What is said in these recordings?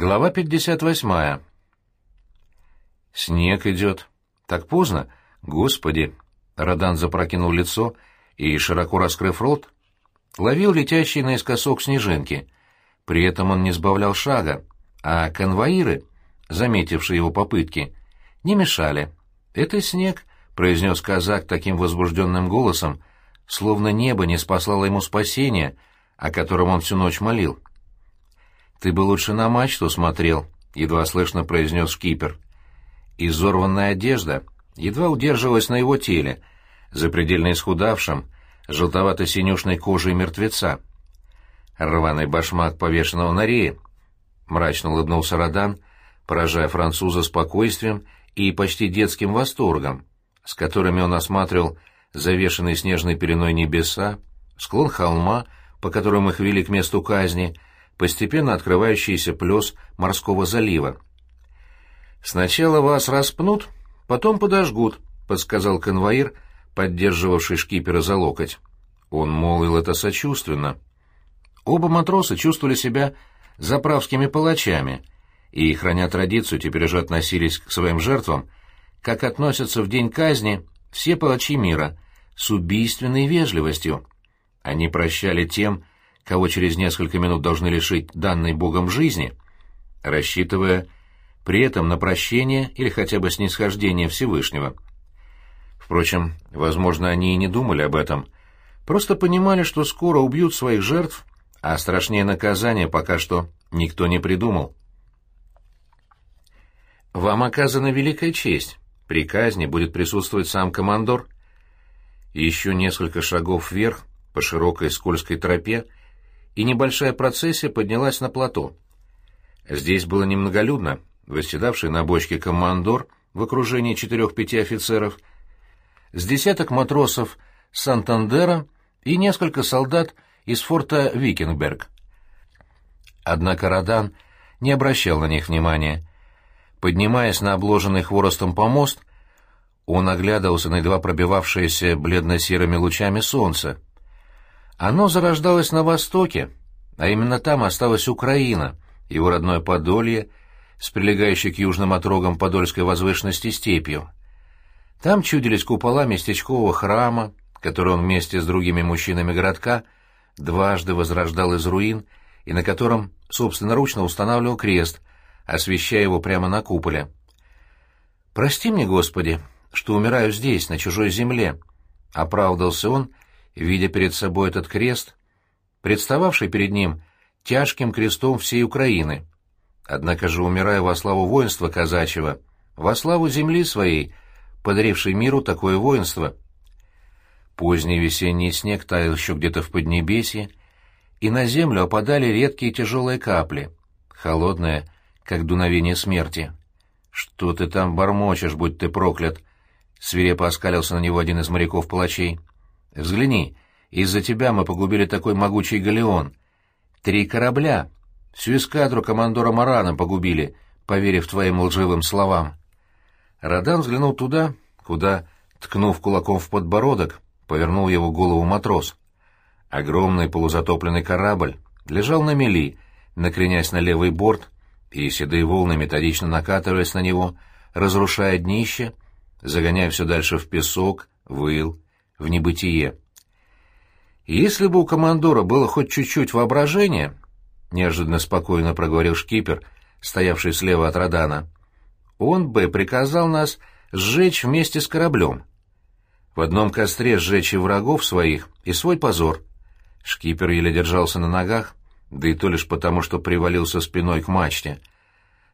Глава 58. Снег идет. Так поздно? Господи! Родан запрокинул лицо и, широко раскрыв рот, ловил летящие наискосок снежинки. При этом он не сбавлял шага, а конвоиры, заметившие его попытки, не мешали. «Это снег», — произнес казак таким возбужденным голосом, словно небо не спаслало ему спасения, о котором он всю ночь молил. «Ты бы лучше на мачту смотрел», — едва слышно произнес шкипер. Изорванная одежда едва удерживалась на его теле, запредельно исхудавшем, желтовато-синюшной кожей мертвеца. Рваный башмак повешенного на рее. Мрачно улыбнулся Родан, поражая француза спокойствием и почти детским восторгом, с которыми он осматривал завешенные снежной пеленой небеса, склон холма, по которому их вели к месту казни — постепенно открывающийся плес морского залива. «Сначала вас распнут, потом подожгут», — подсказал конвоир, поддерживавший шкипера за локоть. Он молвил это сочувственно. Оба матроса чувствовали себя заправскими палачами и, храня традицию, теперь уже относились к своим жертвам, как относятся в день казни все палачи мира, с убийственной вежливостью. Они прощали тем, кого через несколько минут должны лишить данной Богом жизни, рассчитывая при этом на прощение или хотя бы снисхождение Всевышнего. Впрочем, возможно, они и не думали об этом, просто понимали, что скоро убьют своих жертв, а страшнее наказания пока что никто не придумал. «Вам оказана великая честь. При казни будет присутствовать сам командор». Еще несколько шагов вверх по широкой скользкой тропе и небольшая процессия поднялась на плато. Здесь было немноголюдно, восседавший на бочке командор в окружении четырех-пяти офицеров, с десяток матросов Сантандера и несколько солдат из форта Викингберг. Однако Родан не обращал на них внимания. Поднимаясь на обложенный хворостом помост, он оглядывался на едва пробивавшееся бледно-серыми лучами солнце. Оно зарождалось на востоке, а именно там осталась Украина, его родное Подолье, с прилегающей к южным отрогам Подольской возвышенности степью. Там чудились купола местечкового храма, который он вместе с другими мужчинами городка дважды возрождал из руин и на котором собственноручно устанавливал крест, освещая его прямо на куполе. «Прости мне, Господи, что умираю здесь, на чужой земле», — оправдался он, видя перед собой этот крест, представавший перед ним тяжким крестом всей Украины. Однако же, умирая во славу воинства казачьего, во славу земли своей, подарившей миру такое воинство. Поздний весенний снег таял еще где-то в Поднебесье, и на землю опадали редкие тяжелые капли, холодные, как дуновение смерти. «Что ты там бормочешь, будь ты проклят!» — свирепо оскалился на него один из моряков-палачей. Взгляни, из-за тебя мы погубили такой могучий галеон. Три корабля. Всю эскадру командора Марана погубили, поверив твоим лживым словам. Радан взглянул туда, куда, ткнув кулаком в подбородок, повернул его голову матрос. Огромный полузатопленный корабль лежал на мели, накренясь на левый борт, и седые волны методично накатывались на него, разрушая днище, загоняя все дальше в песок, выл, в небытие. Если бы у командора было хоть чуть-чуть воображения, неожиданно спокойно проговорил шкипер, стоявший слева от Родана, он бы приказал нас сжечь вместе с кораблем. В одном костре сжечь и врагов своих, и свой позор. Шкипер еле держался на ногах, да и то лишь потому, что привалился спиной к мачте.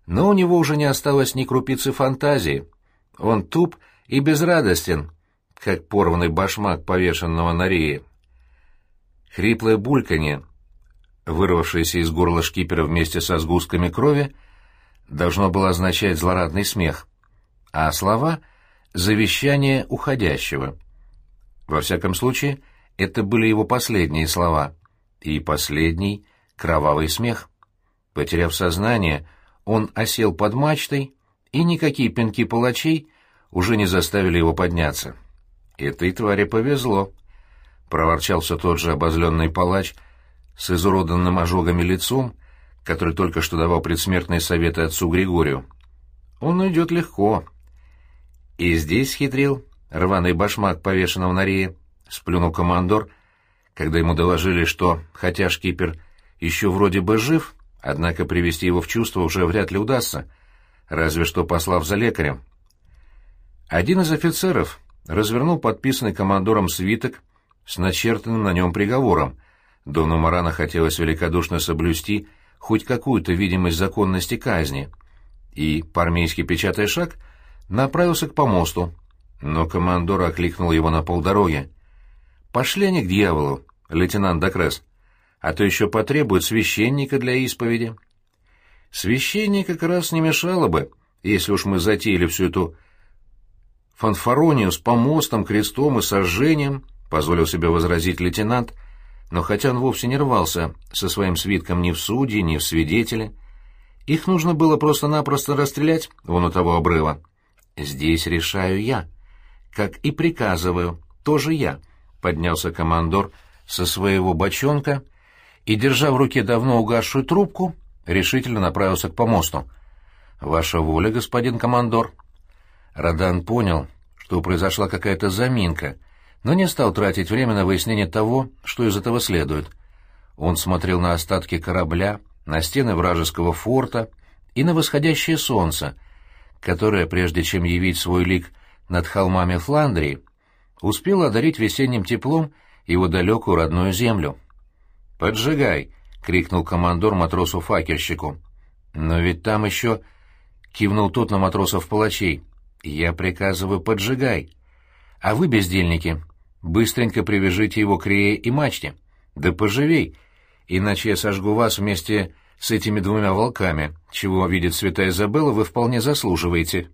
Но у него уже не осталось ни крупицы фантазии. Он туп и безрадостен, как порванный башмак повешенного на рее. Хриплое бульканье, вырвавшееся из горла шкипера вместе со сгустками крови, должно было означать злорадный смех, а слова — завещание уходящего. Во всяком случае, это были его последние слова, и последний — кровавый смех. Потеряв сознание, он осел под мачтой, и никакие пинки палачей уже не заставили его подняться. «Этой твари повезло», — проворчал все тот же обозленный палач с изуроданным ожогами лицом, который только что давал предсмертные советы отцу Григорию. Он уйдет легко. И здесь хитрил рваный башмак, повешенного на рее, сплюнул командор, когда ему доложили, что, хотя шкипер еще вроде бы жив, однако привести его в чувство уже вряд ли удастся, разве что послав за лекарем. Один из офицеров развернул подписанный командором свиток с начертанным на нем приговором. Дону Марана хотелось великодушно соблюсти хоть какую-то видимость законности казни, и, по-армейски печатая шаг, направился к помосту, но командор окликнул его на полдороги. «Пошли они к дьяволу, лейтенант Докрес, а то еще потребуют священника для исповеди». «Священник как раз не мешало бы, если уж мы затеяли всю эту фанфаронию с помостом, крестом и сожжением», — позволил себе возразить лейтенант, но хотя он вовсе не рвался со своим свитком ни в судьи, ни в свидетели, их нужно было просто-напросто расстрелять вон у того обрыва. «Здесь решаю я», как и приказываю, тоже я», — поднялся командор со своего бочонка и, держа в руке давно угасшую трубку, решительно направился к помосту. «Ваша воля, господин командор». Радан понял, что произошла какая-то заминка, но не стал тратить время на выяснение того, что из этого следует. Он смотрел на остатки корабля, на стены вражеского форта и на восходящее солнце, которое, прежде чем явить свой лик над холмами Фландрии, успел одарить весенним теплом его далекую родную землю. «Поджигай!» — крикнул командор матросу-факельщику. «Но ведь там еще...» — кивнул тот на матросов-палачей. «Я приказываю, поджигай! А вы, бездельники, быстренько привяжите его к рее и мачте. Да поживей, иначе я сожгу вас вместе с этими двумя волками, чего, видит святая Изабелла, вы вполне заслуживаете».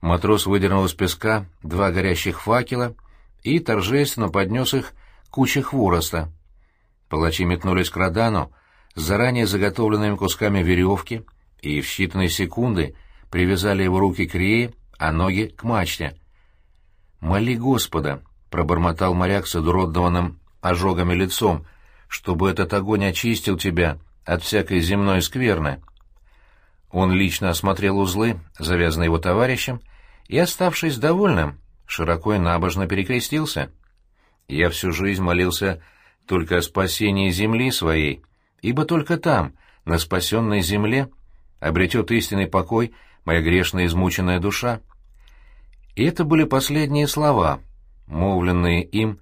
Матрос выдернул из песка два горящих факела и торжественно поднес их куче хвороста. Палачи метнулись к Радану с заранее заготовленными кусками веревки и в считанные секунды привязали его руки к рее, а ноги к мачте. «Моли Господа!» — пробормотал моряк с одуродованным ожогами лицом, чтобы этот огонь очистил тебя от всякой земной скверны. Он лично осмотрел узлы, завязанные его товарищем, и, оставшись довольным, широко и набожно перекрестился. Я всю жизнь молился только о спасении земли своей, ибо только там, на спасенной земле, обретет истинный покой моя грешная измученная душа. И это были последние слова, мовленные им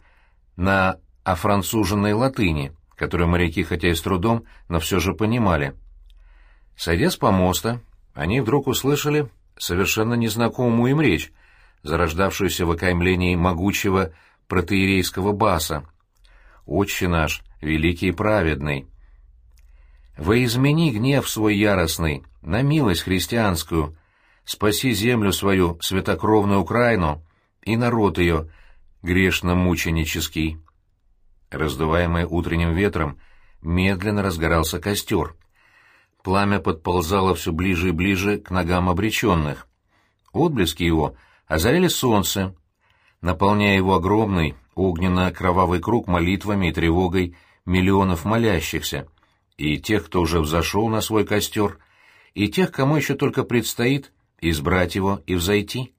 на офранцуженной латыни, которую моряки хотя и с трудом, но все же понимали. Сойдя с помоста, они вдруг услышали совершенно незнакомую им речь, зарождавшуюся в окаймлении могучего протеерейского баса. «Отче наш, великий и праведный!» «Воизмени гнев свой яростный, на милость христианскую, спаси землю свою, святокровную Украину, и народ ее, грешно-мученический». Раздуваемый утренним ветром, медленно разгорался костер — Пламя подползало все ближе и ближе к ногам обреченных. Отблески его озаряли солнце, наполняя его огромный огненно-кровавый круг молитвами и тревогой миллионов молящихся, и тех, кто уже взошел на свой костер, и тех, кому еще только предстоит избрать его и взойти.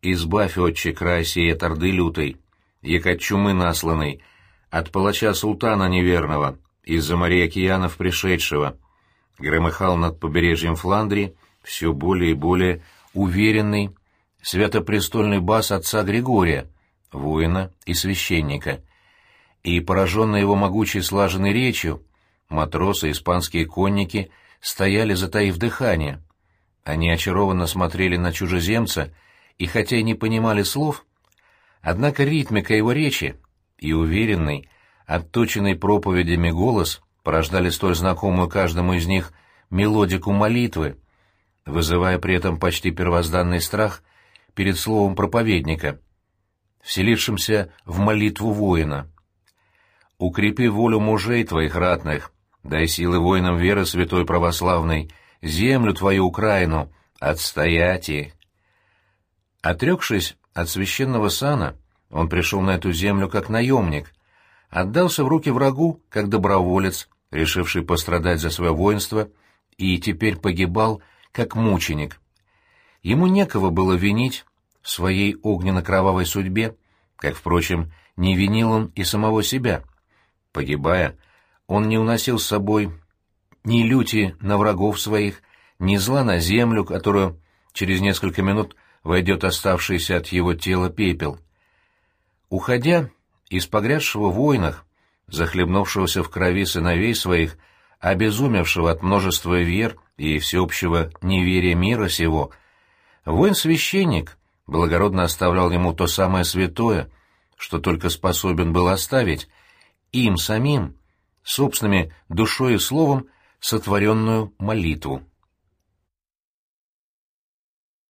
Избавь, отче, край сей от орды лютой, як от чумы насланной, от палача султана неверного, из-за морей океанов пришедшего — громыхал над побережьем Фландрии все более и более уверенный святопрестольный бас отца Григория, воина и священника. И, пораженные его могучей слаженной речью, матросы испанские конники стояли, затаив дыхание. Они очарованно смотрели на чужеземца и, хотя и не понимали слов, однако ритмика его речи и уверенный, отточенный проповедями голос порождали столь знакомую каждому из них мелодику молитвы, вызывая при этом почти первозданный страх перед словом проповедника, вселившимся в молитву воина. «Укрепи волю мужей твоих ратных, дай силы воинам веры святой православной, землю твою Украину, отстоять и...» Отрекшись от священного сана, он пришел на эту землю как наемник, отдался в руки врагу, как доброволец, решивший пострадать за свое воинство, и теперь погибал как мученик. Ему некого было винить в своей огненно-кровавой судьбе, как, впрочем, не винил он и самого себя. Погибая, он не уносил с собой ни люти на врагов своих, ни зла на землю, которую через несколько минут войдет оставшийся от его тела пепел. Уходя из погрязшего в войнах, захлебнувшегося в крови сыновей своих, обезумевшего от множества вер и всеобщего неверия мира сего, воин-священник благородно оставлял ему то самое святое, что только способен был оставить, им самим, собственными душой и словом, сотворенную молитву.